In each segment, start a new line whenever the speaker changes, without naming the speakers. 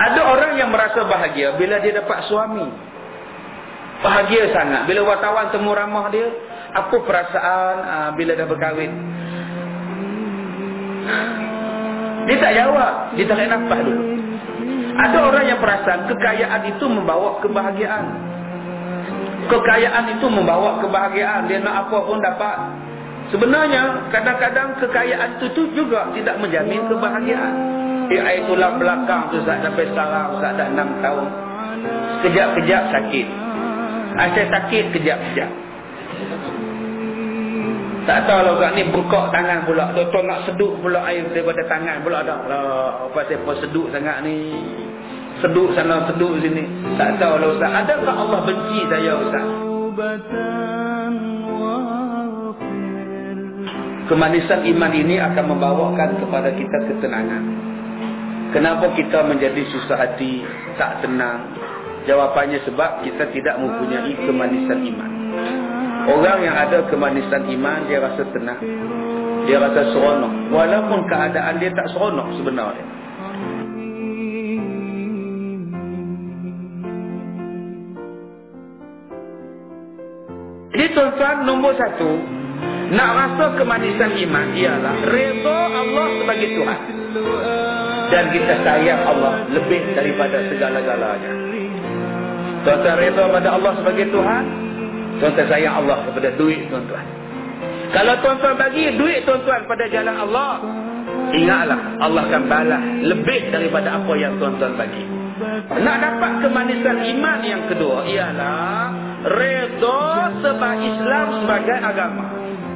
Ada orang yang merasa bahagia bila dia dapat suami. Bahagia sangat. Bila wartawan temu ramah dia, apa perasaan uh, bila dah berkahwin? Dia tak jawab. Dia tak nafas dulu. Ada orang yang perasan kekayaan itu membawa kebahagiaan. Kekayaan itu membawa kebahagiaan. Dia nak apa pun dapat. Sebenarnya, kadang-kadang kekayaan itu juga tidak menjamin kebahagiaan. Air tulang belakang tu Ustaz sampai sekarang Ustaz dah 6 tahun. Kejap-kejap sakit. Asyik sakit kejap-kejap. Tak tahu lah Ustaz ni bukak tangan pula. Doktor nak seduk pula air daripada tangan pula dah. Lah, apa siapa seduk sangat ni. Seduk sana, seduk sini. Tak tahu lah Ustaz. Adakah Allah benci saya Ustaz? Kemanisan iman ini akan membawakan kepada kita ketenangan. Kenapa kita menjadi susah hati, tak tenang? Jawapannya sebab kita tidak mempunyai kemanisan iman. Orang yang ada kemanisan iman, dia rasa tenang. Dia rasa seronok. Walaupun keadaan dia tak seronok sebenarnya. Jadi tuan-tuan, nombor satu, nak rasa kemanisan iman ialah reda Allah sebagai Tuhan dan kita sayang Allah lebih daripada segala-galanya. Tuan-tuan reda pada Allah sebagai Tuhan, tuan-tuan sayang Allah kepada duit tuan-tuan. Kalau tuan-tuan bagi duit tuan-tuan pada jalan Allah, ingatlah Allah akan balas lebih daripada apa yang tuan-tuan bagi. Nak dapat kemanisan iman yang kedua ialah reda sebab Islam sebagai agama.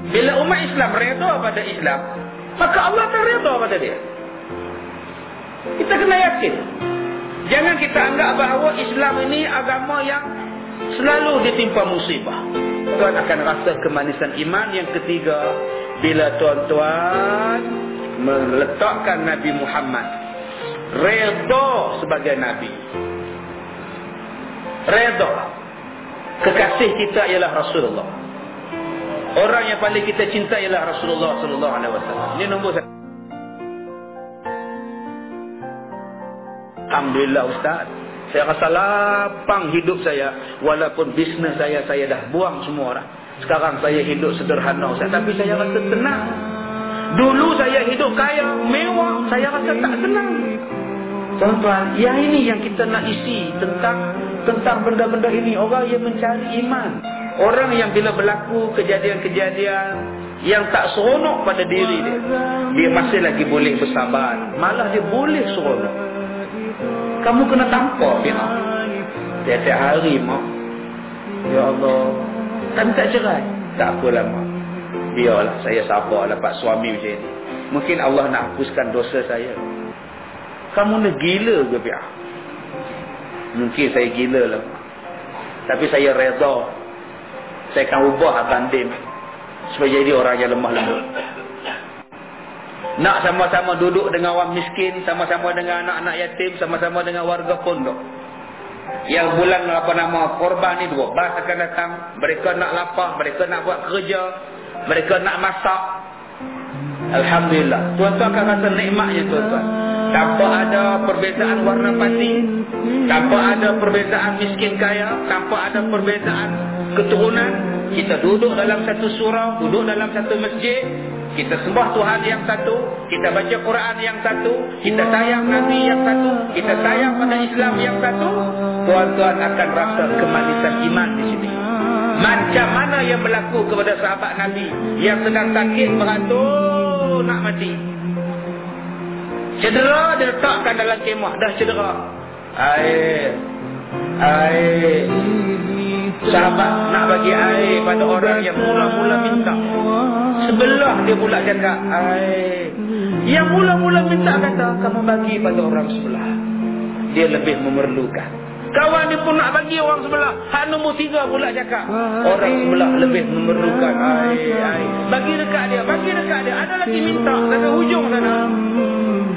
Bila umat Islam reda pada Islam, maka Allah akan reda pada dia. Kita kena yakin. Jangan kita anggap bahawa Islam ini agama yang selalu ditimpa musibah. Tuan akan rasa kemanisan iman yang ketiga bila tuan-tuan meletakkan Nabi Muhammad redha sebagai nabi. Redha. Kekasih kita ialah Rasulullah. Orang yang paling kita cinta ialah Rasulullah sallallahu alaihi wasallam. Ini nombor satu. Alhamdulillah Ustaz. Saya rasa lapang hidup saya. Walaupun bisnes saya, saya dah buang semua orang. Sekarang saya hidup sederhana Ustaz. Tapi saya rasa tenang. Dulu saya hidup kaya, mewah. Saya rasa tak tenang. Tuan-tuan, yang ini yang kita nak isi tentang tentang benda-benda ini. Orang yang mencari iman. Orang yang bila berlaku kejadian-kejadian yang tak seronok pada diri dia. Dia masih lagi boleh bersabar. Malah dia boleh seronok kamu kena tampar dia. Tiap-tiap hari mak. Ya Allah. Kan tak cerai. Tak apa lama. Biarlah saya sabar dapat suami macam ni. Mungkin Allah nak hapuskan dosa saya. Kamu ni gila ke biar? Mungkin saya gila lah. Tapi saya reda. Saya akan ubah abang Dim. Supaya jadi orang yang lemah lembut. Nak sama-sama duduk dengan orang miskin, sama-sama dengan anak-anak yatim, sama-sama dengan warga pondok. Yang bulan apa nama korban ni dua bas akan datang, mereka nak lapar, mereka nak buat kerja, mereka nak masak. Alhamdulillah. Tuan-tuan akan rasa nikmatnya tuan-tuan. Tanpa ada perbezaan warna pati, tanpa ada perbezaan miskin kaya, tanpa ada perbezaan keturunan, kita duduk dalam satu surau, duduk dalam satu masjid, kita sembah Tuhan yang satu, kita baca Quran yang satu, kita sayang Nabi yang satu, kita sayang pada Islam yang satu, tuan-tuan akan rasa kemanisan iman di sini. Macam mana yang berlaku kepada sahabat Nabi yang sedang sakit beratur nak mati. Cedera diletakkan dalam kemah, dah cedera. Air. Air. Sahabat nak bagi air pada orang yang mula-mula minta. Sebelah dia pula cakap air. Yang mula-mula minta kata kamu bagi pada orang sebelah. Dia lebih memerlukan. Kawan dia pun nak bagi orang sebelah. Hak nombor tiga pula cakap. Orang sebelah lebih memerlukan air. Bagi dekat dia. Bagi dekat dia. Ada lagi minta. Ada hujung sana.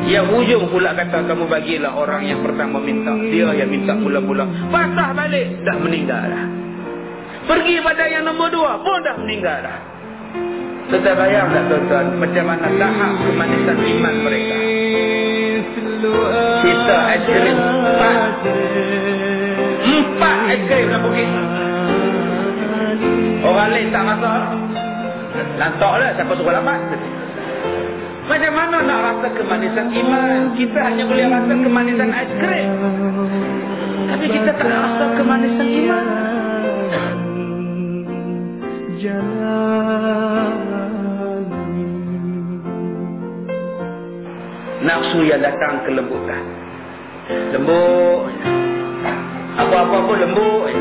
Yang hujung pula kata kamu bagilah orang yang pertama minta. Dia yang minta pula-pula. Patah balik. Dah meninggal dah. Pergi pada yang nombor dua. Pun dah meninggal dah. Sudah bayang tak tuan-tuan macam mana tahap kemanisan iman mereka. Sisa aiskrim Empat. Empat aiskrim dalam bukit Orang lain tak masak Lantak lah siapa suruh lambat? Macam mana nak rasa kemanisan iman? Kita hanya boleh rasa kemanisan aiskrim Tapi kita tak rasa kemanisan iman Nafsu yang datang ke lembutan Lembut. Apa-apa pun lembut.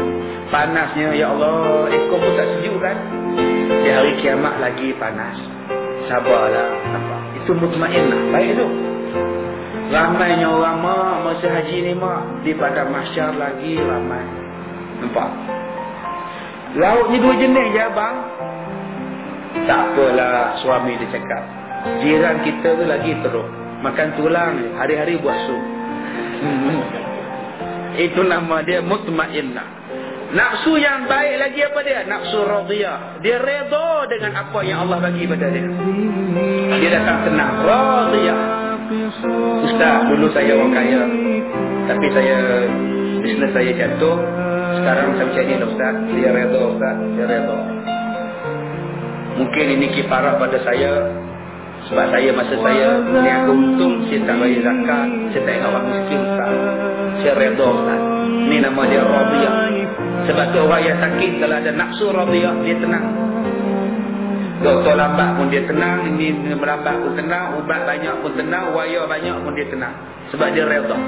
Panasnya Ya Allah. Ekor pun tak sejuk kan? Di hari kiamat lagi panas. Sabarlah. Nampak Itu mutmainah Baik tu. Ramainya orang mak Masa haji ni mak. Di pada masyar lagi ramai. Nampak Lauk ni dua jenis je abang Tak apalah Suami dia cakap Jiran kita tu lagi teruk Makan tulang Hari-hari buat sup. Itu nama dia mutmainah Nafsu yang baik lagi apa dia? Nafsu radiyah. Dia redha dengan apa yang Allah bagi pada dia. Dia datang tenang. Radiyah. Ustaz, dulu saya orang kaya. Tapi saya, bisnes saya jatuh. Sekarang saya ni Ustaz. Dia redha Ustaz. Dia redha. Mungkin ini kifarah pada saya. Sebab saya masa saya ni aku untung. Saya tak bayar zakat. Saya tak ingat orang miskin Ustaz. Saya redha Ustaz. Ini nama dia radiyah. Sebab tu orang yang sakit kalau ada nafsu radiyah dia tenang. Doktor lambat pun dia tenang, ini melambat pun tenang, ubat banyak pun tenang, waya banyak pun dia tenang. Sebab dia redha.